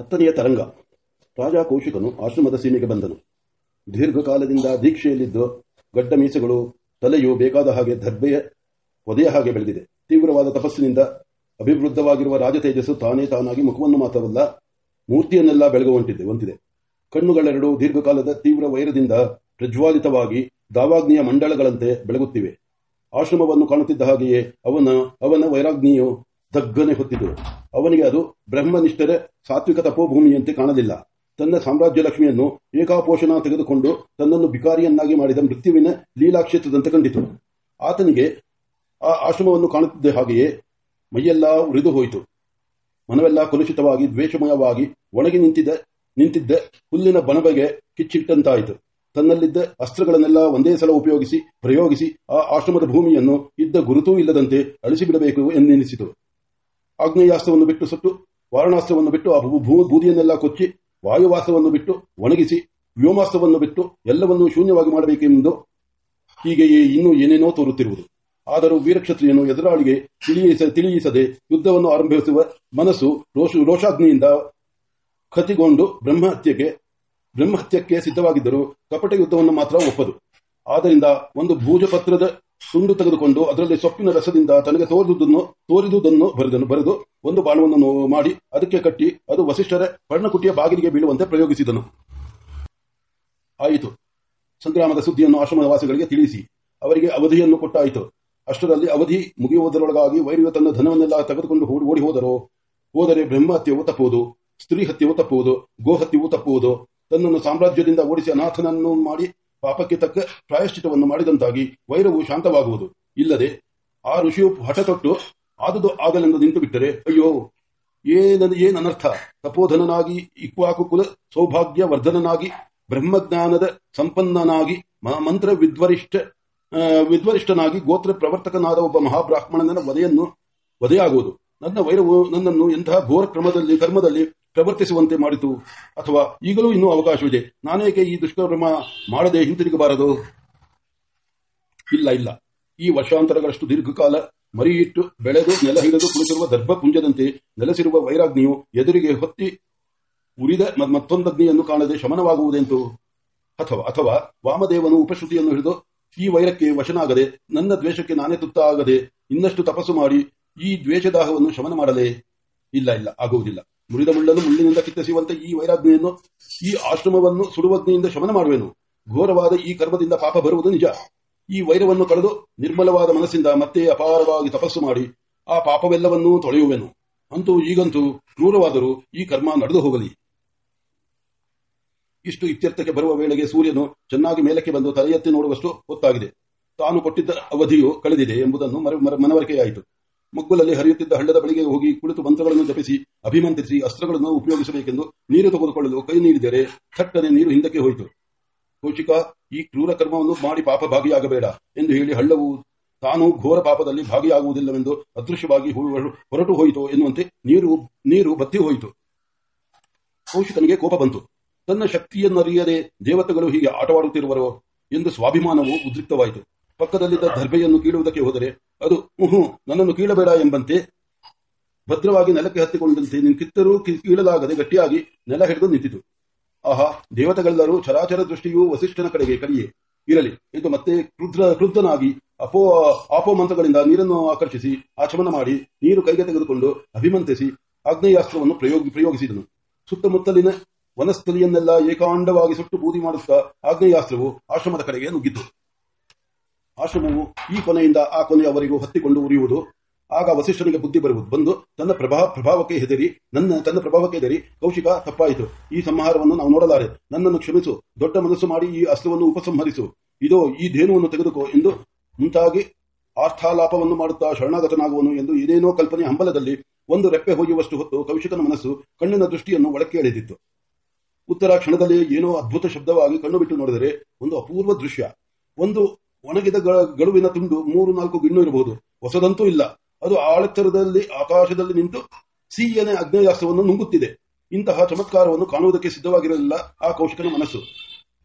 ಹತ್ತನೆಯ ತರಂಗ. ರಾಜ ಕೌಶಿಕನು ಆಶ್ರಮದ ಸೀಮೆಗೆ ಬಂದನು. ದೀರ್ಘಕಾಲದಿಂದ ದೀಕ್ಷೆಯಲ್ಲಿದ್ದು ಗಡ್ಡ ಮೀಸೆಗಳು ತಲೆಯು ಬೇಕಾದ ಹಾಗೆ ದರ್ಬೆಯ ಒದೆಯ ಹಾಗೆ ಬೆಳೆದಿದೆ. ತೀವ್ರವಾದ ತಪಸ್ಸಿನಿಂದ ಅಭಿವೃದ್ಧವಾಗಿರುವ ರಾಜ ತೇಜಸ್ಸು ತಾನೇ ತಾನಾಗಿ ಮುಖವನ್ನು ಮಾತ್ರವಲ್ಲ, ಮೂರ್ತಿಯನ್ನೆಲ್ಲ ಬೆಳಗುವಂತಿದೆ, ಹೊಂದಿದೆ. ಕಣ್ಣುಗಳೆರಡು ದೀರ್ಘಕಾಲದ ತೀವ್ರ ವೈರದಿಂದ ಪ್ರಜ್ವಾಲಿತವಾಗಿ ದಾವಾಗ್ನಿಯ ಮಂಡಳಗಳಂತೆ ಬೆಳಗುತ್ತಿವೆ. ಆಶ್ರಮವನ್ನು ಕಾಣುತ್ತಿದ್ದ ಹಾಗೆಯೇ ಅವನ ಅವನ ವೈರಾಗ್ನಿಯು ದಗ್ಗನೆ ಹೊತ್ತಿತು. ಅವನಿಗೆ ಅದು ಬ್ರಹ್ಮನಿಷ್ಠರ ಸಾತ್ವಿಕ ತಪೋಭೂಮಿಯಂತೆ ಕಾಣಲಿಲ್ಲ. ತನ್ನ ಸಾಮ್ರಾಜ್ಯ ಲಕ್ಷ್ಮಿಯನ್ನು ಏಕಾಪೋಷಣ ತೆಗೆದುಕೊಂಡು ತನ್ನನ್ನು ಭಿಕಾರಿಯನ್ನಾಗಿ ಮಾಡಿದ ಮೃತ್ಯುವಿನ ಲೀಲಾಕ್ಷೇತ್ರದಂತೆ ಕಂಡಿತು. ಆತನಿಗೆ ಆ ಆಶ್ರಮವನ್ನು ಕಾಣುತ್ತಿದ್ದ ಹಾಗೆಯೇ ಮೈಯೆಲ್ಲ ಉರಿದು ಹೋಯಿತು. ಮನವೆಲ್ಲ ಕಲುಷಿತವಾಗಿ, ದ್ವೇಷಮಯವಾಗಿ ಒಣಗಿ ನಿಂತಿದ್ದ ನಿಂತಿದ್ದ ಹುಲ್ಲಿನ ಬಣಬಗೆ ಕಿಚ್ಚಿಟ್ಟಂತಾಯಿತು. ತನ್ನಲ್ಲಿದ್ದ ಅಸ್ತ್ರಗಳನ್ನೆಲ್ಲ ಒಂದೇ ಸಲ ಉಪಯೋಗಿಸಿ, ಪ್ರಯೋಗಿಸಿ ಆ ಆಶ್ರಮದ ಭೂಮಿಯನ್ನು ಇದ್ದ ಗುರುತೂ ಇಲ್ಲದಂತೆ ಅಳಿಸಿಬಿಡಬೇಕು ಎಂದೆನಿಸಿತು ಆಗ್ನೇಯಾಸ್ತ್ರವನ್ನು ಬಿಟ್ಟು ಸುಟ್ಟು, ವಾರಣಾಸ್ತ್ರವನ್ನು ಬಿಟ್ಟು ಆ ಬೂದಿಯನ್ನೆಲ್ಲ ಕೊಚ್ಚಿ, ವಾಯುವಾಸವನ್ನು ಬಿಟ್ಟು ಒಣಗಿಸಿ, ವ್ಯೋಮಾಸ್ತ್ರವನ್ನು ಬಿಟ್ಟು ಎಲ್ಲವನ್ನೂ ಶೂನ್ಯವಾಗಿ ಮಾಡಬೇಕೆಂದು ಹೀಗೆಯೇ ಇನ್ನೂ ಏನೇನೋ ತೋರುತ್ತಿರುವುದು. ಆದರೂ ವೀರಕ್ಷತ್ರಿಯನ್ನು ಎದುರಾಳಿಗೆ ತಿಳಿಯಿಸ ತಿಳಿಯಿಸದೆ ಯುದ್ಧವನ್ನು ಆರಂಭಿಸುವ ಮನಸ್ಸು ರೋಷ ರೋಷಾಗ್ನಿಯಿಂದ ಕತಿಗೊಂಡು ಬ್ರಹ್ಮಹತ್ಯೆಗೆ ಬ್ರಹ್ಮಹತ್ಯಕ್ಕೆ ಸಿದ್ಧವಾಗಿದ್ದರೂ ಕಪಟ ಯುದ್ಧವನ್ನು ಮಾತ್ರ ಒಪ್ಪದು. ಆದ್ದರಿಂದ ಒಂದು ಭೂಜಪತ್ರದ ತುಂಡು ತೆಗೆದುಕೊಂಡು ಅದರಲ್ಲಿ ಸೊಪ್ಪಿನ ರಸದಿಂದ ತನಗೆ ತೋರಿದುದನ್ನು ತೋರಿದುದನ್ನು ಬರೆದನು, ಬರೆದು ಒಂದು ಬಾಣವನ್ನು ಮಾಡಿ ಅದಕ್ಕೆ ಕಟ್ಟಿ ಅದು ವಸಿಷ್ಠರ ಪರ್ಣಕುಟಿಯ ಬಾಗಿಲಿಗೆ ಬೀಳುವಂತೆ ಪ್ರಯೋಗಿಸಿದನು. ಆಯಿತು. ಸಂಗ್ರಾಮದ ಸುದ್ದಿಯನ್ನು ಆಶ್ರಮದ ವಾಸಿಗಳಿಗೆ ತಿಳಿಸಿ. ಅವರಿಗೆ ಅವಧಿಯನ್ನು ಕೊಟ್ಟಾಯಿತು. ಅಷ್ಟರಲ್ಲಿ ಅವಧಿ ಮುಗಿಯುವುದರೊಳಗಾಗಿ ವೈರ್ಯ ತನ್ನ ಧನವನ್ನೆಲ್ಲ ತೆಗೆದುಕೊಂಡು ಓಡಿ ಹೋದರು, ಹೋದರೆ ಬ್ರಹ್ಮಹತ್ಯವು ತಪ್ಪುವುದು ಸ್ತ್ರೀ ಹತ್ಯವು ತಪ್ಪುವುದು ಗೋಹತ್ಯವು ತಪ್ಪುವುದು, ತನ್ನನ್ನು ಸಾಮ್ರಾಜ್ಯದಿಂದ ಓಡಿಸಿ ಅನಾಥನನ್ನು ಮಾಡಿ ಪಾಪಕ್ಕೆ ತಕ್ಕ ಪ್ರಾಯಶ್ಚಿತವನ್ನು ಮಾಡಿದಂತಾಗಿ ವೈರವು ಶಾಂತವಾಗುವುದು. ಇಲ್ಲದೆ ಆ ಋಷಿಯು ಹಠ ತೊಟ್ಟು ಆದುದು ಆಗಲೆಂದು ನಿಂತು ಬಿಟ್ಟರೆ, ಅಯ್ಯೋ ಏನದು ಏನನರ್ಥ ತಪೋಧನನಾಗಿ ಇಕ್ವಾಕು ಕುಲ ಸೌಭಾಗ್ಯ ವರ್ಧನನಾಗಿ ಬ್ರಹ್ಮಜ್ಞಾನದ ಸಂಪನ್ನನಾಗಿ ಮಂತ್ರ ವಿದ್ವರಿಷ್ಠ ವಿದ್ವರಿಷ್ಠನಾಗಿ ಗೋತ್ರ ಪ್ರವರ್ತಕನಾದ ಒಬ್ಬ ಮಹಾಬ್ರಾಹ್ಮಣನ ವಧೆಯನ್ನು, ವಧೆಯಾಗುವುದು. ನನ್ನ ವೈರವು ನನ್ನನ್ನು ಎಂತಹ ಘೋರ ಕ್ರಮದಲ್ಲಿ ಕರ್ಮದಲ್ಲಿ ಪ್ರವರ್ತಿಸುವಂತೆ ಮಾಡಿತು. ಅಥವಾ ಈಗಲೂ ಇನ್ನೂ ಅವಕಾಶವಿದೆ. ನಾನೇಕೆ ಈ ದುಷ್ಕರ್ಮ ಮಾಡದೆ ಹಿಂತಿರುಗಬಾರದು? ಇಲ್ಲ ಇಲ್ಲ. ಈ ವರ್ಷಾಂತರಗಳಷ್ಟು ದೀರ್ಘಕಾಲ ಮರಿಯಿಟ್ಟು ಬೆಳೆದು ನೆಲ ಹಿಡಿದು ಕುಳಿತಿರುವ ದರ್ಭಪುಂಜದಂತೆ ನೆಲೆಸಿರುವ ವೈರಾಗ್ನಿಯು ಎದುರಿಗೆ ಹೊತ್ತಿ ಉರಿದ ಮತ್ತೊಂದಗ್ನಿಯನ್ನು ಕಾಣದೆ ಶಮನವಾಗುವುದೆಂತು? ಅಥವಾ ಅಥವಾ ವಾಮದೇವನು ಉಪಶ್ರುತಿಯನ್ನು ಹಿಡಿದು ಈ ವೈರಕ್ಕೆ ವಶನಾಗದೆ ನನ್ನ ದ್ವೇಷಕ್ಕೆ ನಾನೇ ತುತ್ತಾಗದೆ ಇನ್ನಷ್ಟು ತಪಸ್ಸು ಮಾಡಿ ಈ ದ್ವೇಷದಾಹವನ್ನು ಶಮನ ಮಾಡಲೇ? ಇಲ್ಲ ಇಲ್ಲ. ಆಗುವುದಿಲ್ಲ. ಮುರಿದ ಮುಳ್ಳನ್ನು ಮುಳ್ಳಿನಿಂದ ಕಿತ್ತಿಸುವಂತೆ ಈ ವೈರಾಗ್ನಿಯನ್ನು ಈ ಆಶ್ರಮವನ್ನು ಸುಡುವಗ್ನಿಯಿಂದ ಶಮನ ಮಾಡುವೆನು. ಘೋರವಾದ ಈ ಕರ್ಮದಿಂದ ಪಾಪ ಬರುವುದು ನಿಜ. ಈ ವೈರವನ್ನು ಕಳೆದು ನಿರ್ಮಲವಾದ ಮನಸ್ಸಿಂದ ಮತ್ತೆ ಅಪಾರವಾಗಿ ತಪಸ್ಸು ಮಾಡಿ, ಆ ಪಾಪವೆಲ್ಲವನ್ನೂ ತೊಳೆಯುವೆನು. ಅಂತೂ ಈಗಂತೂ ಕ್ರೂರವಾದರೂ ಈ ಕರ್ಮ ನಡೆದು ಹೋಗಲಿ. ಇಷ್ಟು ಇತ್ಯರ್ಥಕ್ಕೆ ಬರುವ ವೇಳೆಗೆ ಸೂರ್ಯನು ಚೆನ್ನಾಗಿ ಮೇಲಕ್ಕೆ ಬಂದು ತಲೆ ಎತ್ತಿ ನೋಡುವಷ್ಟು ಹೊತ್ತಾಗಿದೆ. ತಾನು ಕೊಟ್ಟಿದ್ದ ಅವಧಿಯು ಕಳೆದಿದೆ ಎಂಬುದನ್ನು ಮನವರಿಕೆಯಾಯಿತು. ಮಗ್ಗುಲಲ್ಲಿ ಹರಿಯುತ್ತಿದ್ದ ಹಳ್ಳದ ಬಳಿಗೆ ಹೋಗಿ ಕುಳಿತು ಮಂತ್ರಗಳನ್ನು ಜಪಿಸಿ ಅಭಿಮಂತ್ರಿಸಿ ಅಸ್ತ್ರಗಳನ್ನು ಉಪಯೋಗಿಸಬೇಕೆಂದು ನೀರು ತೆಗೆದುಕೊಳ್ಳಲು ಕೈ ನೀಡಿದರೆ ಥಟ್ಟನೆ ನೀರು ಹಿಂದಕ್ಕೆ ಹೋಯಿತು. ಕೌಶಿಕ, ಈ ಕ್ರೂರ ಕರ್ಮವನ್ನು ಮಾಡಿ ಪಾಪ ಭಾಗಿಯಾಗಬೇಡ ಎಂದು ಹೇಳಿ ಹಳ್ಳವು ತಾನು ಘೋರ ಪಾಪದಲ್ಲಿ ಭಾಗಿಯಾಗುವುದಿಲ್ಲವೆಂದು ಅದೃಶ್ಯವಾಗಿ ಹೊರಟು ಹೋಯಿತು ಎನ್ನುವಂತೆ ನೀರು ನೀರು ಬತ್ತಿ ಹೋಯಿತು. ಕೌಶಿಕನಿಗೆ ಕೋಪ ಬಂತು. ತನ್ನ ಶಕ್ತಿಯನ್ನರಿಯದೆ ದೇವತೆಗಳು ಹೀಗೆ ಆಟವಾಡುತ್ತಿರುವರೋ ಎಂದು ಸ್ವಾಭಿಮಾನವು ಉದ್ರಿಕ್ತವಾಯಿತು. ಪಕ್ಕದಲ್ಲಿದ್ದ ದರ್ಭೆಯನ್ನು ಕೀಳುವುದಕ್ಕೆ ಹೋದರೆ ಅದು ಉಹು, ನನ್ನನ್ನು ಕೀಳಬೇಡ ಎಂಬಂತೆ ಭದ್ರವಾಗಿ ನೆಲಕ್ಕೆ ಹತ್ತಿಕೊಂಡಂತೆ ಕಿತ್ತರೂ ಕೀಳಲಾಗದೆ ಗಟ್ಟಿಯಾಗಿ ನೆಲ ಹಿಡಿದು ನಿಂತಿತು. ಆಹಾ, ದೇವತೆಗಳೆಲ್ಲರೂ ಚರಾಚರ ದೃಷ್ಟಿಯು ವಸಿಷ್ಠನ ಕಡೆಗೆ ಕಡಿಯೇ ಇರಲಿ, ಎಂದು ಮತ್ತೆ ಕ್ರುದ್ರ ಕ್ರುದ್ಧನಾಗಿ ಅಪೋ ಆಪೋ ಮಂತ್ರಗಳಿಂದ ನೀರನ್ನು ಆಕರ್ಷಿಸಿ, ಆಚಮನ ಮಾಡಿ, ನೀರು ಕೈಗೆ ತೆಗೆದುಕೊಂಡು ಅಭಿಮಂತಿಸಿ ಆಗ್ನೇಯಾಸ್ತ್ರವನ್ನು ಪ್ರಯೋಗ, ಪ್ರಯೋಗಿಸಿದನು. ಸುತ್ತಮುತ್ತಲಿನ ವನಸ್ಥಲಿಯನ್ನೆಲ್ಲ ಏಕಾಂಡವಾಗಿ ಸುಟ್ಟು ಬೂದಿ ಮಾಡುತ್ತಾ ಆಗ್ನೇಯಾಸ್ತ್ರವು ಆಶ್ರಮದ ಕಡೆಗೆ ನುಗ್ಗಿತು. ಆಶ್ರಮವು ಈ ಕೊನೆಯಿಂದ ಆ ಕೊನೆಯವರೆಗೂ ಹತ್ತಿಕೊಂಡು ಉರಿಯುವುದು. ಆಗ ವಸಿಷ್ಠನಿಗೆ ಬುದ್ಧಿ ಬರುವುದು. ಬಂದು ತನ್ನ ಪ್ರಭಾವ ಪ್ರಭಾವಕ್ಕೆ ಹೆದರಿ, ನನ್ನ, ತನ್ನ ಪ್ರಭಾವಕ್ಕೆ ಹೆದರಿ, ಕೌಶಿಕ, ತಪ್ಪಾಯಿತು. ಈ ಸಂಹಾರವನ್ನು ನಾವು ನೋಡಲಾರೆ. ನನ್ನನ್ನು ಕ್ಷಮಿಸು. ದೊಡ್ಡ ಮನಸ್ಸು ಮಾಡಿ ಈ ಅಸ್ತ್ರವನ್ನು ಉಪಸಂಹರಿಸು. ಇದೋ, ಈ ಧೇನುವನ್ನು ತೆಗೆದುಕೋ ಎಂದು ಮುಂತಾಗಿ ಆರ್ಥಾಲಾಪವನ್ನು ಮಾಡುತ್ತಾ ಶರಣಾಗತನಾಗುವನು ಎಂದು ಏನೇನೋ ಕಲ್ಪನೆ ಹಂಬಲದಲ್ಲಿ ಒಂದು ರೆಪ್ಪೆ ಹೋಗುವಷ್ಟು ಹೊತ್ತು ಕೌಶಿಕನ ಮನಸ್ಸು ಕಣ್ಣಿನ ದೃಷ್ಟಿಯನ್ನು ಒಳಕ್ಕೆ ಎಳೆದಿತ್ತು. ಉತ್ತರ ಕ್ಷಣದಲ್ಲಿ ಏನೋ ಅದ್ಭುತ ಶಬ್ದವಾಗಿ ಕಣ್ಣು ಬಿಟ್ಟು ನೋಡಿದರೆ ಒಂದು ಅಪೂರ್ವ ದೃಶ್ಯ. ಒಂದು ಒಣಗಿದ ಗಡುವಿನ ತುಂಡು ಮೂರು ನಾಲ್ಕು ಗಿಣ್ಣು ಇರಬಹುದು. ಹೊಸದಂತೂ ಇಲ್ಲ. ಅದು ಆಳೆತ್ತರದಲ್ಲಿ ಆಕಾಶದಲ್ಲಿ ನಿಂತು ಸಿಹಿಯನೆ ಅಗ್ನೇಯಾಸ್ತ್ರವನ್ನು ನುಂಗುತ್ತಿದೆ. ಇಂತಹ ಚಮತ್ಕಾರವನ್ನು ಕಾಣುವುದಕ್ಕೆ ಸಿದ್ಧವಾಗಿರಲಿಲ್ಲ ಆ ಕೌಶಿಕನ ಮನಸ್ಸು.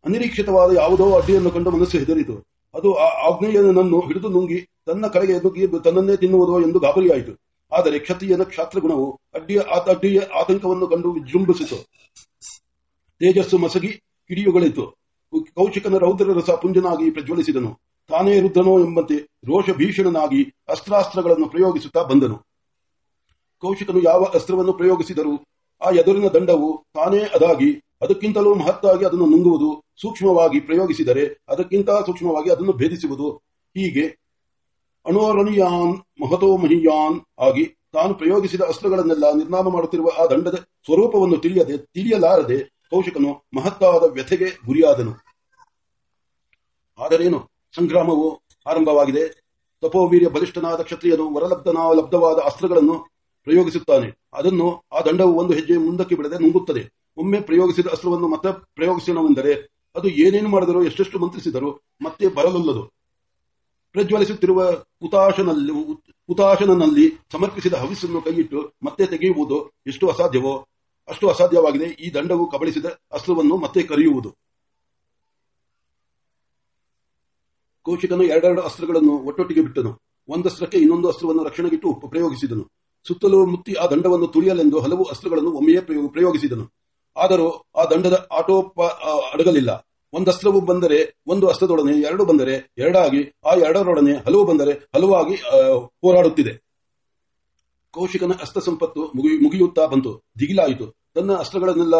ಅನಿರೀಕ್ಷಿತವಾದ ಯಾವುದೋ ಅಡ್ಡಿಯನ್ನು ಕಂಡು ಮನಸ್ಸು ಹೆದರಿತು. ಅದು ಆ ಆಗ್ನೇಯನನ್ನು ಹಿಡಿದು ನುಂಗಿ ತನ್ನ ಕಡೆಗೆ ತನ್ನನ್ನೇ ತಿನ್ನುವುದು ಎಂದು ಗಾಬರಿಯಾಯಿತು. ಆದರೆ ಕ್ಷತ್ರಿಯನ ಕ್ಷಾತ್ರಗುಣವು ಅಡ್ಡಿಯ ಆ ಅಡ್ಡಿಯ ಆತಂಕವನ್ನು ಕಂಡು ವಿಜೃಂಭಿಸಿತು. ತೇಜಸ್ಸು ಮಸಗಿ ಕಿಡಿಯುಗಳಿತು. ಕೌಶಿಕನ ರೌದ್ರ ರಸ ಪುಂಜನಾಗಿ ಪ್ರಜ್ವಲಿಸಿದನು. ತಾನೇ ರುದ್ರನೋ ಎಂಬಂತೆ ರೋಷ ಭೀಷಣನಾಗಿ ಅಸ್ತ್ರಾಸ್ತ್ರಗಳನ್ನು ಪ್ರಯೋಗಿಸುತ್ತಾ ಬಂದನು. ಕೌಶಿಕನು ಯಾವ ಅಸ್ತ್ರವನ್ನು ಪ್ರಯೋಗಿಸಿದರೂ ಆ ಎದುರಿನ ದಂಡವು ತಾನೇ ಅದಾಗಿ ಅದಕ್ಕಿಂತಲೂ ಮಹತ್ತಾಗಿ ಅದನ್ನು ನುಂಗುವುದು ಸೂಕ್ಷ್ಮವಾಗಿ ಪ್ರಯೋಗಿಸಿದರೆ ಅದಕ್ಕಿಂತ ಸೂಕ್ಷ್ಮವಾಗಿ ಅದನ್ನು ಭೇದಿಸುವುದು. ಹೀಗೆ ಅಣೋರಣಿಯಾನ್ ಮಹತೋಮಹಿಯಾನ್ ಆಗಿ ತಾನು ಪ್ರಯೋಗಿಸಿದ ಅಸ್ತ್ರಗಳನ್ನೆಲ್ಲ ನಿರ್ನಾಮ ಮಾಡುತ್ತಿರುವ ಆ ದಂಡದ ಸ್ವರೂಪವನ್ನು ತಿಳಿಯದೆ ತಿಳಿಯಲಾರದೆ ಕೌಶಿಕನು ಮಹತ್ತಾದ ವ್ಯಥೆಗೆ ಗುರಿಯಾದನು. ಆದರೇನು? ಸಂಗ್ರಾಮವು ಆರಂಭವಾಗಿದೆ. ತಪೋವೀರ್ಯ ಬಲಿಷ್ಠನಾದ ಕ್ಷತ್ರಿಯನು ವರಲಬ್ಧನ ಲಬ್ಧವಾದ ಅಸ್ತ್ರಗಳನ್ನು ಪ್ರಯೋಗಿಸುತ್ತಾನೆ. ಅದನ್ನು ಆ ದಂಡವು ಒಂದು ಹೆಜ್ಜೆ ಮುಂದಕ್ಕೆ ಬಿಡದೆ ನುಂಗುತ್ತದೆ. ಒಮ್ಮೆ ಪ್ರಯೋಗಿಸಿದ ಅಸ್ತ್ರವನ್ನು ಮತ್ತೆ ಪ್ರಯೋಗಿಸೋಣವೆಂದರೆ ಅದು ಏನೇನು ಮಾಡಿದರೂ ಎಷ್ಟೆಷ್ಟು ಮಂತ್ರಿಸಿದರೂ ಮತ್ತೆ ಬರಲೊಲ್ಲದು. ಪ್ರಜ್ವಲಿಸುತ್ತಿರುವ ಹುತಾಶನಲ್ಲಿ ಉತಾಶನನಲ್ಲಿ ಸಮರ್ಪಿಸಿದ ಹವಿಸ್ಸನ್ನು ಕೈಯಿಟ್ಟು ಮತ್ತೆ ತೆಗೆಯುವುದು ಎಷ್ಟು ಅಸಾಧ್ಯವೋ ಅಷ್ಟು ಅಸಾಧ್ಯವಾಗಿದೆ. ಈ ದಂಡವು ಕಬಳಿಸಿದ ಅಸ್ತ್ರವನ್ನು ಮತ್ತೆ ಕರೆಯುವುದು. ಕೌಶಿಕನು ಎರಡೆರಡು ಅಸ್ತ್ರಗಳನ್ನು ಒಟ್ಟೊಟ್ಟಿಗೆ ಬಿಟ್ಟನು. ಒಂದಸ್ತ್ರಕ್ಕೆ ಇನ್ನೊಂದು ಅಸ್ತ್ರವನ್ನು ರಕ್ಷಣೆಗಿಟ್ಟು ಪ್ರಯೋಗಿಸಿದನು. ಸುತ್ತಲೂ ಮುತ್ತಿ ಆ ದಂಡವನ್ನು ತುಳಿಯಲೆಂದು ಹಲವು ಅಸ್ತ್ರಗಳನ್ನು ಒಮ್ಮೆಯೇ ಪ್ರಯೋಗಿಸಿದನು. ಆದರೂ ಆ ದಂಡದ ಆಟೋಪ ಅಡಗಲಿಲ್ಲ. ಒಂದಸ್ತ್ರವು ಬಂದರೆ ಒಂದು ಅಸ್ತ್ರದೊಡನೆ, ಎರಡು ಬಂದರೆ ಎರಡಾಗಿ, ಆ ಎರಡರೊಡನೆ ಹಲವು ಬಂದರೆ ಹಲವಾಗಿ ಹೋರಾಡುತ್ತಿದೆ. ಕೌಶಿಕನ ಅಸ್ತ್ರ ಸಂಪತ್ತು ಮುಗಿಯುತ್ತಾ ಬಂತು. ದಿಗಿಲಾಯಿತು. ತನ್ನ ಅಸ್ತ್ರಗಳನ್ನೆಲ್ಲ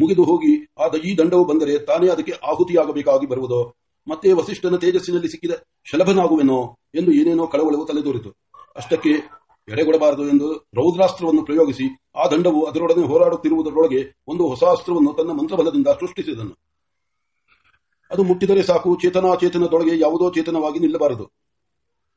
ಮುಗಿದು ಹೋಗಿ ಆದ ಈ ದಂಡವು ಬಂದರೆ ತಾನೇ ಅದಕ್ಕೆ ಆಹುತಿಯಾಗಬೇಕಾಗಿ ಬರುವುದೋ? ಮತ್ತೆ ವಸಿಷ್ಠನ ತೇಜಸ್ಸಿನಲ್ಲಿ ಸಿಕ್ಕಿದ ಶಲಭನಾಗುವೆನೋ ಎಂದು ಏನೇನೋ ಕಳವಳವು ತಲೆದೋರಿತು. ಅಷ್ಟಕ್ಕೆ ಎಡೆಗೊಡಬಾರದು ಎಂದು ರೌದ್ರಾಸ್ತ್ರವನ್ನು ಪ್ರಯೋಗಿಸಿ ಆ ದಂಡವು ಅದರೊಡನೆ ಹೋರಾಡುತ್ತಿರುವುದರೊಳಗೆ ಒಂದು ಹೊಸ ಅಸ್ತ್ರವನ್ನು ತನ್ನ ಮಂತ್ರಬಲದಿಂದ ಸೃಷ್ಟಿಸಿದನು. ಅದು ಮುಟ್ಟಿದರೆ ಸಾಕು ಚೇತನಾಚೇತನದೊಳಗೆ ಯಾವುದೋ ಚೇತನವಾಗಿ ನಿಲ್ಲಬಾರದು.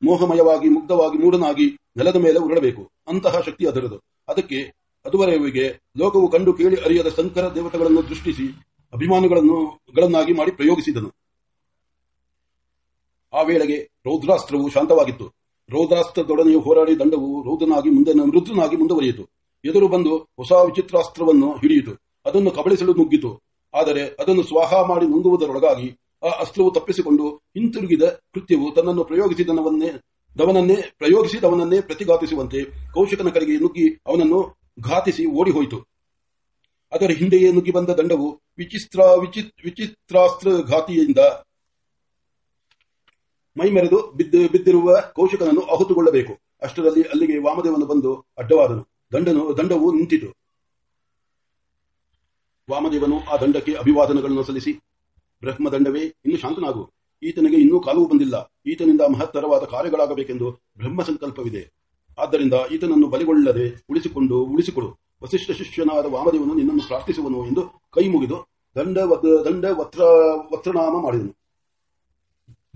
ಮೋಹಮಯವಾಗಿ, ಮುಗ್ಧವಾಗಿ, ಮೂಢನಾಗಿ ನೆಲದ ಮೇಲೆ ಉರುಳಬೇಕು. ಅಂತಹ ಶಕ್ತಿ ಅದರದು. ಅದಕ್ಕೆ ಅದುವರೆವಿಗೆ ಲೋಕವು ಕಂಡು ಕೇಳಿ ಅರಿಯದ ಸಂಕರ ದೇವತೆಗಳನ್ನು ದೃಷ್ಟಿಸಿ ಅಭಿಮಾನಿಗಳನ್ನು ಗಳನ್ನಾಗಿ ಮಾಡಿ ಪ್ರಯೋಗಿಸಿದನು. ಆ ವೇಳೆಗೆ ರೌದ್ರಾಸ್ತ್ರವು ಶಾಂತವಾಗಿತ್ತು. ರೌದ್ರಾಸ್ತ್ರದೊಡನೆ ಹೋರಾಡಿ ದಂಡವು ರೌದ್ರನಾಗಿ ಮುಂದೆ ಮೃದುನಾಗಿ ಮುಂದುವರಿಯಿತು. ಎದುರು ಬಂದು ಹೊಸ ವಿಚಿತ್ರಾಸ್ತ್ರವನ್ನು ಹಿಡಿಯಿತು. ಅದನ್ನು ಕಬಳಿಸಲು ನುಗ್ಗಿತು. ಆದರೆ ಅದನ್ನು ಸ್ವಾಹ ಮಾಡಿ ನುಂಗುವುದರೊಳಗಾಗಿ ಆ ಅಸ್ತ್ರವು ತಪ್ಪಿಸಿಕೊಂಡು ಹಿಂತಿರುಗಿದ ಕೃತ್ಯವು ತನ್ನನ್ನು ಪ್ರಯೋಗಿಸಿದವನ್ನೇ ದವನನ್ನೇ, ಪ್ರಯೋಗಿಸಿದವನನ್ನೇ ಪ್ರತಿಘಾತಿಸುವಂತೆ ಕೌಶಿಕನ ಕಡೆಗೆ ನುಗ್ಗಿ ಅವನನ್ನು ಘಾತಿಸಿ ಓಡಿಹೋಯಿತು. ಅದರ ಹಿಂದೆಯೇ ನುಗ್ಗಿ ಬಂದ ದಂಡವು ವಿಚಿತ್ರ ವಿಚಿತ್ರಾಸ್ತ್ರ ಘಾತಿಯಿಂದ ಮೈಮೆರೆದು ಬಿದ್ದು ಬಿದ್ದಿರುವ ಕೌಶಿಕನನ್ನು ಆಹುತುಗೊಳ್ಳಬೇಕು ಅಷ್ಟರಲ್ಲಿ ಅಲ್ಲಿಗೆ ವಾಮದೇವನು ಬಂದು ಅಡ್ಡವಾದನು. ದಂಡನು ದಂಡವು ನಿಂತಿತು. ವಾಮದೇವನು ಆ ದಂಡಕ್ಕೆ ಅಭಿವಾದನಗಳನ್ನು ಸಲ್ಲಿಸಿ, ಬ್ರಹ್ಮದಂಡವೇ, ಇನ್ನು ಶಾಂತನಾಗು. ಈತನಿಗೆ ಇನ್ನೂ ಕಾಲವು ಬಂದಿಲ್ಲ. ಈತನಿಂದ ಮಹತ್ತರವಾದ ಕಾರ್ಯಗಳಾಗಬೇಕೆಂದು ಬ್ರಹ್ಮ ಸಂಕಲ್ಪವಿದೆ ಆದ್ದರಿಂದ ಈತನನ್ನು ಬಲಿಗೊಳ್ಳದೆ ಉಳಿಸಿಕೊಂಡು ಉಳಿಸಿಕೊಡು. ವಸಿಷ್ಠ ಶಿಷ್ಯನಾದ ವಾಮದೇವನು ನಿನ್ನನ್ನು ಪ್ರಾರ್ಥಿಸುವನು ಎಂದು ಕೈ ಮುಗಿದು ದಂಡ ದಂಡ ವತ್ರ ವತ್ರನಾಮ ಮಾಡಿದನು.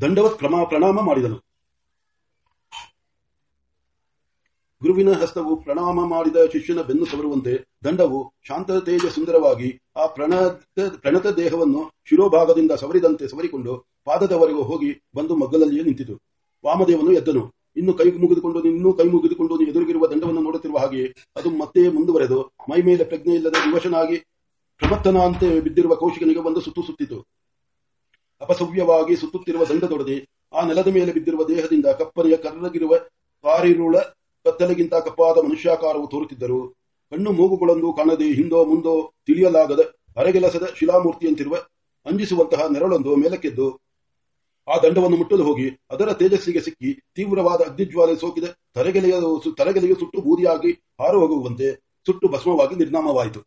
ದಂಡವತ್ ಪ್ರಣಾಮ ಮಾಡಿದನು. ಗುರುವಿನ ಹಸ್ತವು ಪ್ರಣಾಮ ಮಾಡಿದ ಶಿಷ್ಯನ ಬೆನ್ನು ಸವರುವಂತೆ ದಂಡವು ಶಾಂತ ತೇಜ ಸುಂದರವಾಗಿ ಆ ಪ್ರಣತ ಪ್ರಣತ ದೇಹವನ್ನು ಶಿರೋಭಾಗದಿಂದ ಸವರಿದಂತೆ ಸವರಿಕೊಂಡು ಪಾದದವರೆಗೂ ಹೋಗಿ ಬಂದು ಮಗ್ಗಲಲ್ಲಿಯೇ ನಿಂತಿತು. ವಾಮದೇವನು ಎದ್ದನು. ಇನ್ನು ಕೈ ಮುಗಿದುಕೊಂಡು, ಇನ್ನೂ ಕೈ ಮುಗಿದುಕೊಂಡು ಎದುರಿಗಿರುವ ದಂಡವನ್ನು ನೋಡುತ್ತಿರುವ ಹಾಗೆ ಅದು ಮತ್ತೆ ಮುಂದುವರೆದು ಮೈ ಮೇಲೆ ಪ್ರಜ್ಞೆ ಇಲ್ಲದೆ ವಿವಶನಾಗಿ ಪ್ರಮತ್ತನಂತೆ ಬಿದ್ದಿರುವ ಕೌಶಿಕನಿಗೆ ಒಂದು ಸುತ್ತು ಸುತ್ತಿತು. ಅಪಸವ್ಯವಾಗಿ ಸುತ್ತುತ್ತಿರುವ ದಂಡದೊಡದೆ ಆ ನೆಲದ ಮೇಲೆ ಬಿದ್ದಿರುವ ದೇಹದಿಂದ ಕಪ್ಪನೆಯ ಕರ್ರಗಿರುವ ಕಾರಿರುಳ ಕತ್ತಲೆಗಿಂತ ಕಪ್ಪಾದ ಮನುಷ್ಯಾಕಾರವು ತೋರುತ್ತಿದ್ದರು. ಕಣ್ಣು ಮೂಗುಗಳೊಂದು ಕಾಣದೆ ಹಿಂದೋ ಮುಂದೋ ತಿಳಿಯಲಾಗದ ಅರೆಗೆಲಸದ ಶಿಲಾಮೂರ್ತಿಯಂತಿರುವ ಅಂಜಿಸುವಂತಹ ನೆರಳೊಂದು ಮೇಲಕ್ಕೆದ್ದು ಆ ದಂಡವನ್ನು ಮುಟ್ಟಲು ಹೋಗಿ ಅದರ ತೇಜಸ್ಸಿಗೆ ಸಿಕ್ಕಿ ತೀವ್ರವಾದ ಅಗ್ನಿಜ್ವಾಲೆ ಸೋಕಿದ ತರಗೆಲೆಯ ತರಗೆಲೆಯು ಸುಟ್ಟು ಬೂದಿಯಾಗಿ ಹಾರು ಹೋಗುವಂತೆ ಸುಟ್ಟು ಭಸ್ಮವಾಗಿ ನಿರ್ನಾಮವಾಯಿತು.